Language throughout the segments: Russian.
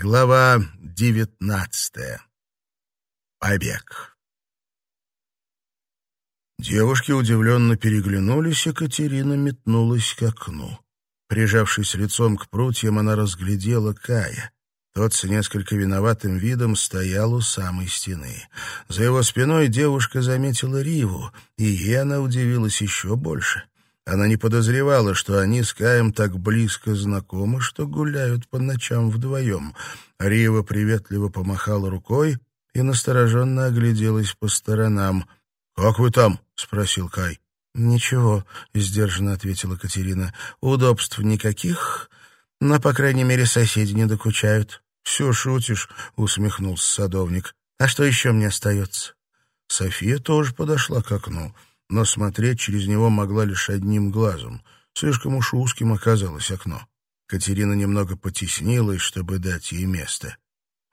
Глава девятнадцатая. Побег. Девушки удивленно переглянулись, и Катерина метнулась к окну. Прижавшись лицом к прутьям, она разглядела Кая. Тот с несколько виноватым видом стоял у самой стены. За его спиной девушка заметила Риву, и ей она удивилась еще больше — она не подозревала, что они с Каем так близко знакомы, что гуляют по ночам вдвоем. Рива приветливо помахала рукой и настороженно огляделась по сторонам. «Как вы там?» — спросил Кай. «Ничего», — сдержанно ответила Катерина. «Удобств никаких, но, по крайней мере, соседи не докучают». «Все шутишь», — усмехнулся садовник. «А что еще мне остается?» София тоже подошла к окну но смотреть через него могла лишь одним глазом. Слишком уж узким оказалось окно. Катерина немного потеснилась, чтобы дать ей место.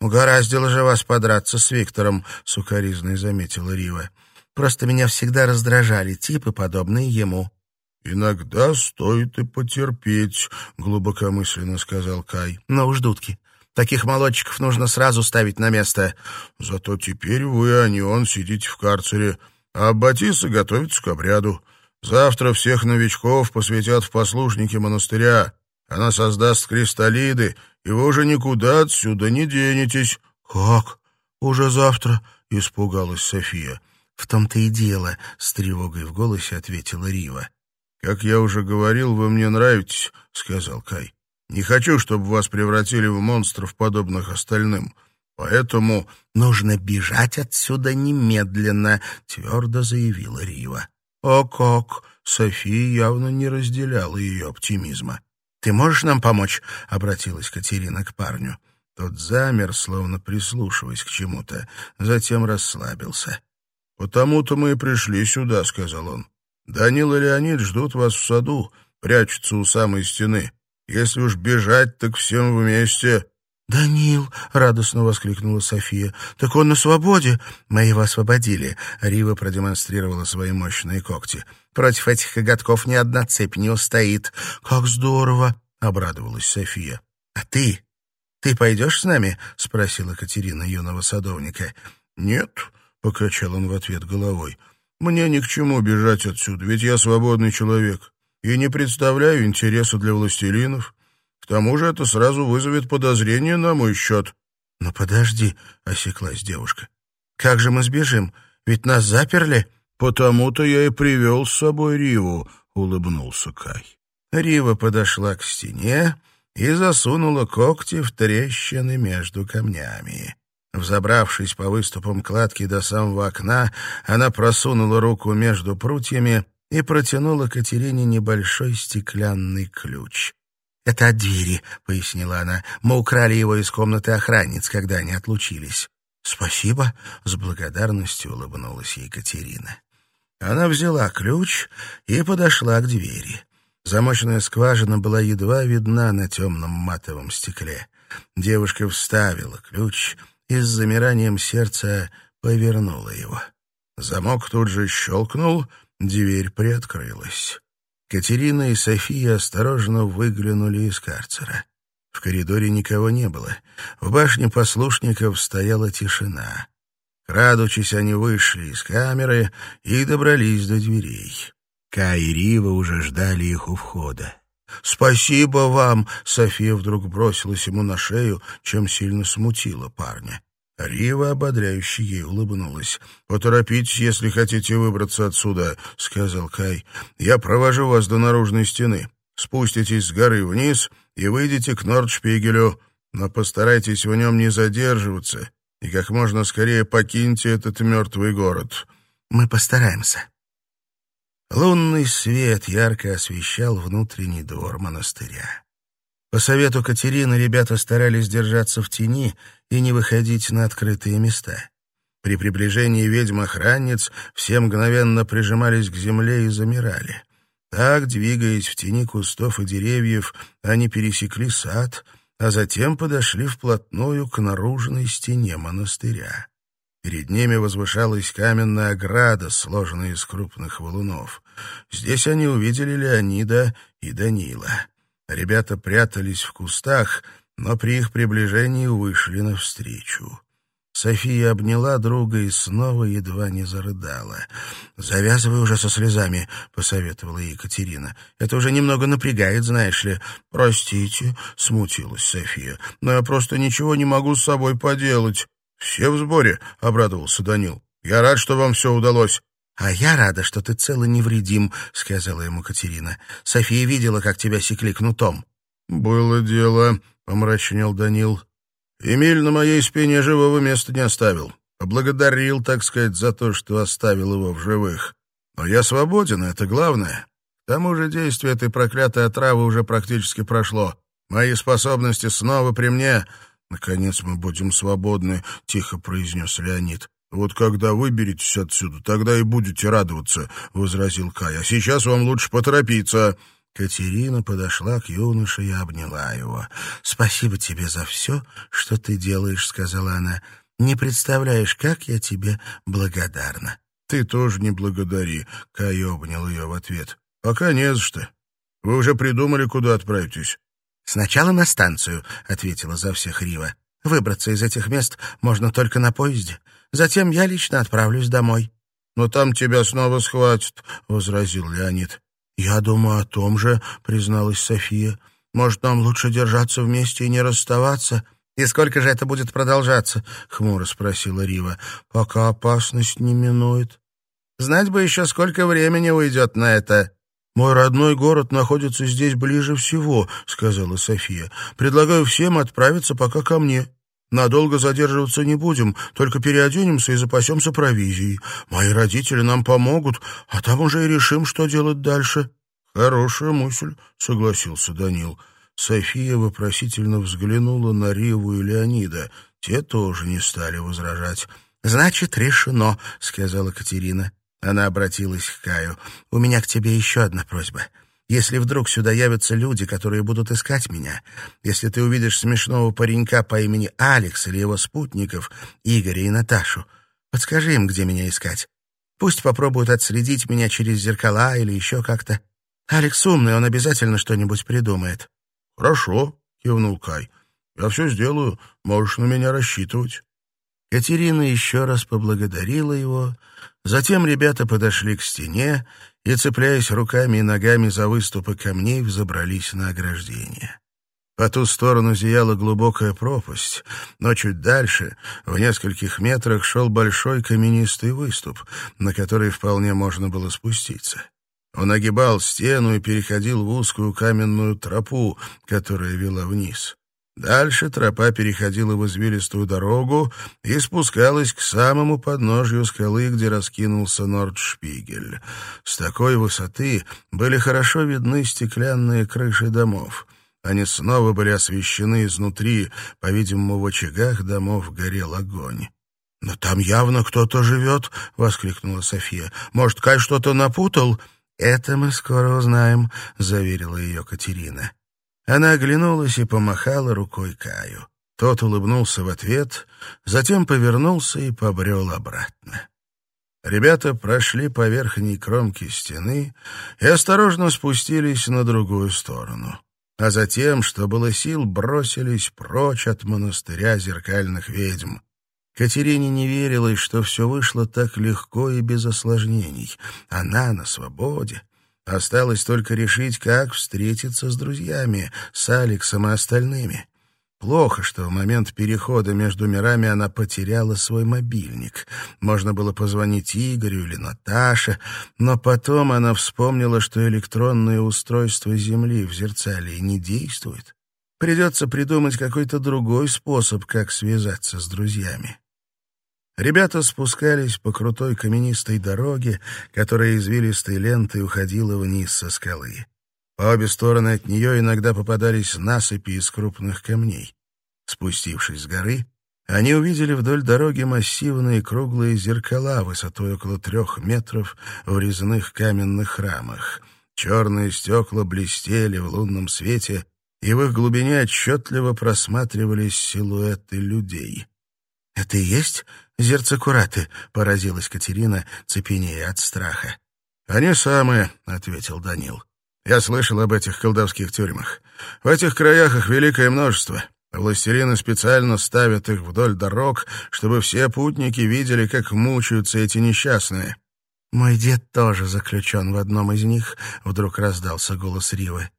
«Угораздило же вас подраться с Виктором», — сукоризной заметила Рива. «Просто меня всегда раздражали типы, подобные ему». «Иногда стоит и потерпеть», — глубокомысленно сказал Кай. «Но уж дудки. Таких молодчиков нужно сразу ставить на место». «Зато теперь вы, а не он, сидите в карцере. А Батиса к обряду. Завтра всех новичков посвятят в послушники монастыря. Она создаст кристаллиды, и вы уже никуда отсюда не денетесь». «Как? Уже завтра?» — испугалась София. «В том-то и дело», — с тревогой в голосе ответила Рива. «Как я уже говорил, вы мне нравитесь», — сказал Кай. «Не хочу, чтобы вас превратили в монстров, подобных остальным. Поэтому нужно бежать отсюда немедленно, твердо заявила Рива. О как! София явно не разделяла ее оптимизма. «Ты можешь нам помочь?» — обратилась Катерина к парню. Тот замер, словно прислушиваясь к чему-то, затем расслабился. «Потому-то мы и пришли сюда», — сказал он. «Данил и Леонид ждут вас в саду, прячутся у самой стены. Если уж бежать, так всем вместе...» «Данил!» — радостно воскликнула София. «Так он на свободе!» «Мы его освободили!» — Рива продемонстрировала свои мощные когти. «Против этих коготков ни одна цепь не устоит!» «Как здорово!» — обрадовалась София. «А ты? Ты пойдешь с нами?» — спросила Катерина юного садовника. «Нет», — покачал он в ответ головой. «Мне ни к чему бежать отсюда, ведь я свободный человек и не представляю интереса для властелинов. К тому же это сразу вызовет подозрение на мой счет». «Но подожди», — осеклась девушка. «Как же мы сбежим? Ведь нас заперли». «Потому-то я и привел с собой Риву», — улыбнулся Кай. Рива подошла к стене и засунула когти в трещины между камнями. Взобравшись по выступам кладки до самого окна, она просунула руку между прутьями и протянула Катерине небольшой стеклянный ключ. «Это от двери», — пояснила она. «Мы украли его из комнаты охранниц, когда они отлучились». «Спасибо», — с благодарностью улыбнулась Екатерина. Она взяла ключ и подошла к двери. Замочная скважина была едва видна на темном матовом стекле. Девушка вставила ключ и с замиранием сердца повернула его. Замок тут же щелкнул, дверь приоткрылась. Катерина и София осторожно выглянули из карцера. В коридоре никого не было. В башне послушников стояла тишина. Крадучись, они вышли из камеры и добрались до дверей. Кай и Рива уже ждали их у входа. «Спасибо вам!» — София вдруг бросилась ему на шею, чем сильно смутила парня. Рива ободряюще ей улыбнулась. «Поторопитесь, если хотите выбраться отсюда», — сказал Кай. «Я провожу вас до наружной стены. Спуститесь с горы вниз и выйдете к Нордшпигелю, но постарайтесь в нем не задерживаться и как можно скорее покиньте этот мертвый город». «Мы постараемся». Лунный свет ярко освещал внутренний двор монастыря. По совету Катерины ребята старались держаться в тени и не выходить на открытые места. При приближении ведьм-охранниц все мгновенно прижимались к земле и замирали. Так, двигаясь в тени кустов и деревьев, они пересекли сад, а затем подошли вплотную к наружной стене монастыря. Перед ними возвышалась каменная ограда, сложенная из крупных валунов. Здесь они увидели Леонида и Данила. Ребята прятались в кустах, но при их приближении вышли навстречу. София обняла друга и снова едва не зарыдала. «Завязывай уже со слезами», — посоветовала Екатерина. «Это уже немного напрягает, знаешь ли». «Простите», — смутилась София, — «но я просто ничего не могу с собой поделать». «Все в сборе», — обрадовался Данил. «Я рад, что вам все удалось». «А я рада, что ты цел и невредим», — сказала ему Катерина. «София видела, как тебя секли кнутом». «Было дело», — помрачнел Данил. Эмиль на моей спине живого места не оставил. Поблагодарил, так сказать, за то, что оставил его в живых. Но я свободен, это главное. К тому же действие этой проклятой отравы уже практически прошло. Мои способности снова при мне. Наконец мы будем свободны, — тихо произнес Леонид. «Вот когда выберетесь отсюда, тогда и будете радоваться», — возразил Кай. «А сейчас вам лучше поторопиться». Катерина подошла к юноше и обняла его. «Спасибо тебе за все, что ты делаешь», — сказала она. «Не представляешь, как я тебе благодарна». «Ты тоже не благодари», — Кай обнял ее в ответ. «Пока не за что. Вы уже придумали, куда отправитесь?» «Сначала на станцию», — ответила за всех Рива. «Выбраться из этих мест можно только на поезде. Затем я лично отправлюсь домой». «Но там тебя снова схватят», — возразил Леонид. «Я думаю о том же», — призналась София. «Может, нам лучше держаться вместе и не расставаться?» «И сколько же это будет продолжаться?» — хмуро спросила Рива. «Пока опасность не минует». «Знать бы еще, сколько времени уйдет на это». «Мой родной город находится здесь ближе всего», — сказала София. «Предлагаю всем отправиться пока ко мне». Надолго задерживаться не будем, только переоденемся и запасемся провизией. Мои родители нам помогут, а там уже и решим, что делать дальше». «Хорошая мысль», — согласился Данил. София вопросительно взглянула на Риву и Леонида. Те тоже не стали возражать. «Значит, решено», — сказала Катерина. Она обратилась к Каю. «У меня к тебе еще одна просьба. Если вдруг сюда явятся люди, которые будут искать меня, если ты увидишь смешного паренька по имени Алекс или его спутников, Игоря и Наташу, подскажи им, где меня искать. Пусть попробуют отследить меня через зеркала или еще как-то. Алекс умный, он обязательно что-нибудь придумает». «Хорошо», — кивнул Кай. «Я все сделаю, можешь на меня рассчитывать». Катерина еще раз поблагодарила его, затем ребята подошли к стене и, цепляясь руками и ногами за выступы камней, взобрались на ограждение. По ту сторону зияла глубокая пропасть, но чуть дальше, в нескольких метрах, шел большой каменистый выступ, на который вполне можно было спуститься. Он огибал стену и переходил в узкую каменную тропу, которая вела вниз. Дальше тропа переходила в извилистую дорогу и спускалась к самому подножью скалы, где раскинулся Нордшпигель. С такой высоты были хорошо видны стеклянные крыши домов. Они снова были освещены изнутри, по-видимому, в очагах домов горел огонь. «Но там явно кто-то живет!» — воскликнула София. «Может, Кай что-то напутал?» «Это мы скоро узнаем», — заверила ее Катерина. Она оглянулась и помахала рукой Каю. Тот улыбнулся в ответ, затем повернулся и побрел обратно. Ребята прошли по верхней кромке стены и осторожно спустились на другую сторону. А затем, что было сил, бросились прочь от монастыря зеркальных ведьм. Катерине не верилось, что все вышло так легко и без осложнений. Она на свободе, Осталось только решить, как встретиться с друзьями, с Алексом и остальными. Плохо, что в момент перехода между мирами она потеряла свой мобильник. Можно было позвонить Игорю или Наташе, но потом она вспомнила, что электронное устройство Земли в зеркале не действует. Придется придумать какой-то другой способ, как связаться с друзьями. Ребята спускались по крутой каменистой дороге, которая извилистой лентой уходила вниз со скалы. По обе стороны от нее иногда попадались насыпи из крупных камней. Спустившись с горы, они увидели вдоль дороги массивные круглые зеркала высотой около трех метров в резных каменных рамах. Черные стекла блестели в лунном свете, и в их глубине отчетливо просматривались силуэты людей. «Это и есть зерцекураты?» — поразилась Катерина, цепенея от страха. «Они самые», — ответил Данил. «Я слышал об этих колдовских тюрьмах. В этих краях их великое множество. Властелины специально ставят их вдоль дорог, чтобы все путники видели, как мучаются эти несчастные. «Мой дед тоже заключен в одном из них», — вдруг раздался голос Ривы.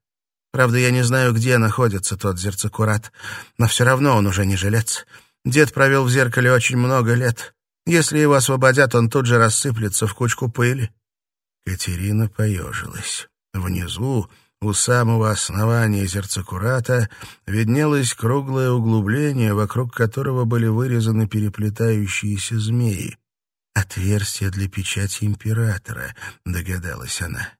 «Правда, я не знаю, где находится тот зерцекурат, но все равно он уже не жилец. Дед провел в зеркале очень много лет. Если его освободят, он тут же рассыплется в кучку пыли». Катерина поежилась. Внизу, у самого основания зерцекурата виднелось круглое углубление, вокруг которого были вырезаны переплетающиеся змеи. «Отверстие для печати императора», — догадалась она.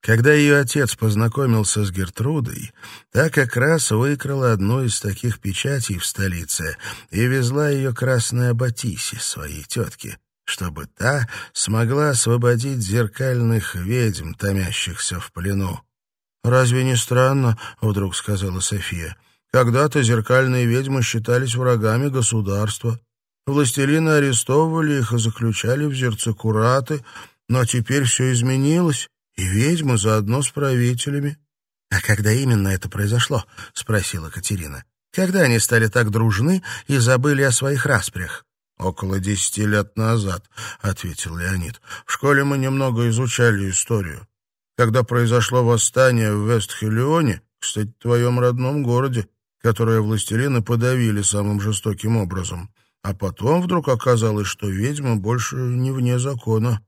Когда ее отец познакомился с Гертрудой, та как раз выкрала одну из таких печатей в столице и везла ее красной Аббатисе, своей тетке, чтобы та смогла освободить зеркальных ведьм, томящихся в плену. «Разве не странно?» — вдруг сказала София. «Когда-то зеркальные ведьмы считались врагами государства. Властелины арестовывали их и заключали в зерцекураты, но теперь все изменилось, и ведьмы заодно с правителями». «А когда именно это произошло?» — спросила Катерина. «Когда они стали так дружны и забыли о своих распрях?» «Около десяти лет назад», — ответил Леонид. «В школе мы немного изучали историю. Когда произошло восстание в Вестхелионе, кстати, в твоем родном городе, которое властелины подавили самым жестоким образом. А потом вдруг оказалось, что ведьма больше не вне закона».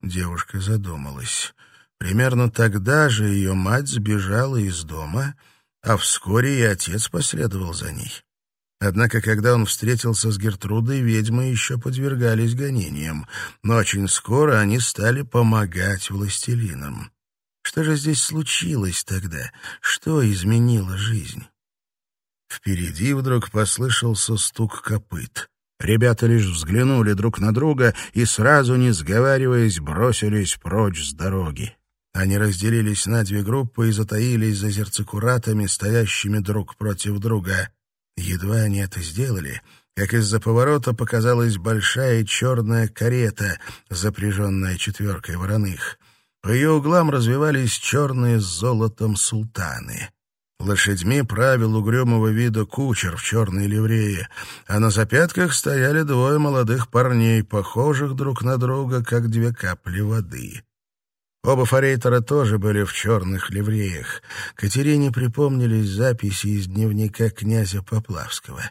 Девушка задумалась. Примерно тогда же ее мать сбежала из дома, а вскоре и отец последовал за ней. Однако, когда он встретился с Гертрудой, ведьмы еще подвергались гонениям, но очень скоро они стали помогать властелинам. Что же здесь случилось тогда? Что изменило жизнь? Впереди вдруг послышался стук копыт. Ребята лишь взглянули друг на друга и, сразу не сговариваясь, бросились прочь с дороги. Они разделились на две группы и затаились за зерцекуратами, стоящими друг против друга. Едва они это сделали, как из-за поворота показалась большая черная карета, запряженная четверкой вороных. По ее углам развивались черные с золотом султаны. Лошадьми правил угрюмого вида кучер в черной ливрее, а на запятках стояли двое молодых парней, похожих друг на друга, как две капли воды. Оба форейтера тоже были в черных ливреях. Катерине припомнились записи из дневника князя Поплавского.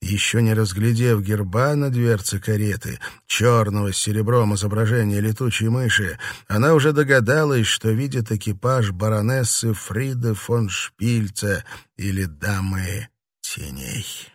Еще не разглядев герба на дверце кареты, черного с серебром изображения летучей мыши, она уже догадалась, что видит экипаж баронессы Фриды фон Шпильца или дамы теней.